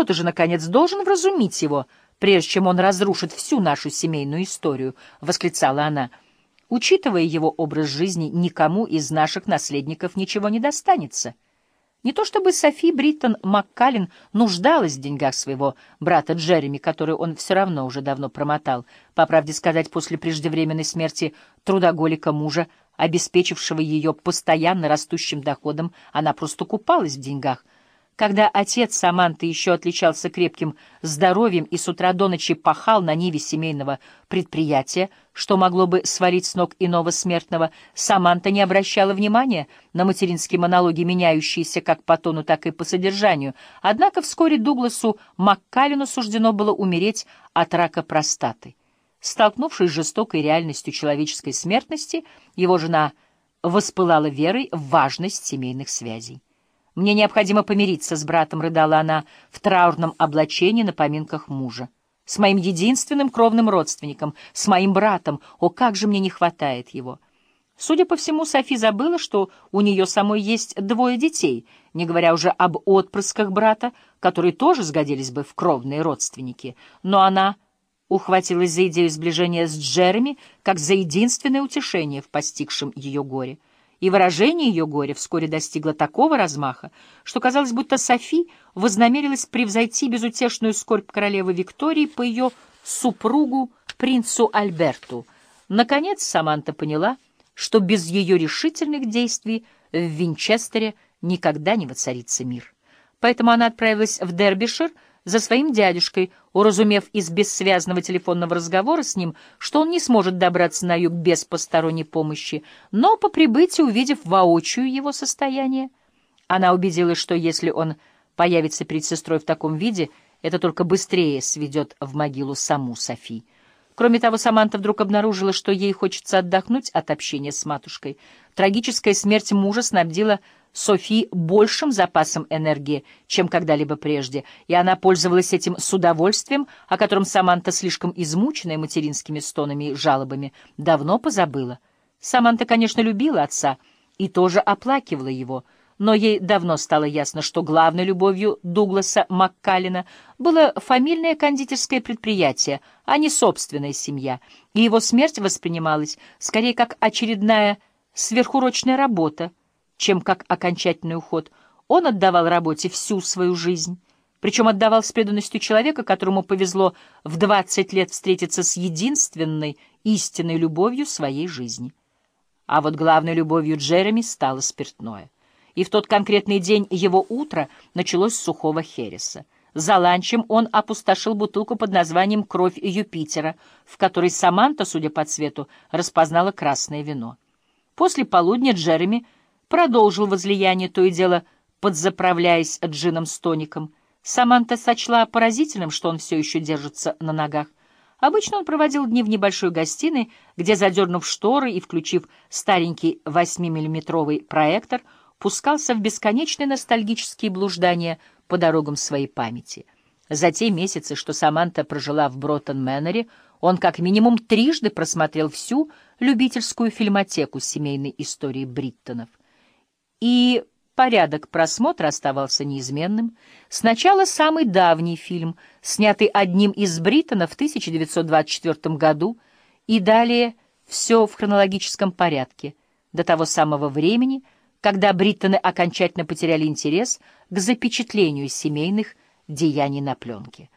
кто-то же, наконец, должен вразумить его, прежде чем он разрушит всю нашу семейную историю, — восклицала она. Учитывая его образ жизни, никому из наших наследников ничего не достанется. Не то чтобы Софи Бриттон Маккалин нуждалась в деньгах своего брата Джереми, который он все равно уже давно промотал. По правде сказать, после преждевременной смерти трудоголика мужа, обеспечившего ее постоянно растущим доходом, она просто купалась в деньгах — когда отец Саманты еще отличался крепким здоровьем и с утра до ночи пахал на ниве семейного предприятия, что могло бы свалить с ног иного смертного, Саманта не обращала внимания на материнские монологи, меняющиеся как по тону, так и по содержанию. Однако вскоре Дугласу Маккалину суждено было умереть от рака простаты. Столкнувшись с жестокой реальностью человеческой смертности, его жена воспылала верой в важность семейных связей. «Мне необходимо помириться с братом», — рыдала она в траурном облачении на поминках мужа. «С моим единственным кровным родственником, с моим братом. О, как же мне не хватает его!» Судя по всему, Софи забыла, что у нее самой есть двое детей, не говоря уже об отпрысках брата, которые тоже сгодились бы в кровные родственники. Но она ухватилась за идею сближения с Джереми как за единственное утешение в постигшем ее горе — и выражение ее горя вскоре достигло такого размаха, что казалось, будто Софи вознамерилась превзойти безутешную скорбь королевы Виктории по ее супругу, принцу Альберту. Наконец Саманта поняла, что без ее решительных действий в Винчестере никогда не воцарится мир. Поэтому она отправилась в Дербишир, за своим дядюшкой, уразумев из бессвязного телефонного разговора с ним, что он не сможет добраться на юг без посторонней помощи, но по прибытии, увидев воочию его состояние, она убедилась, что если он появится перед сестрой в таком виде, это только быстрее сведет в могилу саму Софи. Кроме того, Саманта вдруг обнаружила, что ей хочется отдохнуть от общения с матушкой. Трагическая смерть мужа снабдила Софи большим запасом энергии, чем когда-либо прежде, и она пользовалась этим с удовольствием, о котором Саманта, слишком измученная материнскими стонами и жалобами, давно позабыла. Саманта, конечно, любила отца и тоже оплакивала его, но ей давно стало ясно, что главной любовью Дугласа Маккалина было фамильное кондитерское предприятие, а не собственная семья, и его смерть воспринималась скорее как очередная сверхурочная работа, чем как окончательный уход. Он отдавал работе всю свою жизнь, причем отдавал с преданностью человека, которому повезло в 20 лет встретиться с единственной истинной любовью своей жизни. А вот главной любовью Джереми стало спиртное. И в тот конкретный день его утро началось с сухого хереса. За ланчем он опустошил бутылку под названием «Кровь Юпитера», в которой Саманта, судя по цвету, распознала красное вино. После полудня Джереми продолжил возлияние, то и дело подзаправляясь джином с тоником. Саманта сочла поразительным, что он все еще держится на ногах. Обычно он проводил дни в небольшой гостиной, где, задернув шторы и включив старенький 8-миллиметровый проектор, пускался в бесконечные ностальгические блуждания по дорогам своей памяти. За те месяцы, что Саманта прожила в Броттон-Мэннере, он как минимум трижды просмотрел всю любительскую фильмотеку семейной истории Бриттонов и порядок просмотра оставался неизменным. Сначала самый давний фильм, снятый одним из Бриттонов в 1924 году, и далее все в хронологическом порядке, до того самого времени, когда Бриттоны окончательно потеряли интерес к запечатлению семейных деяний на пленке.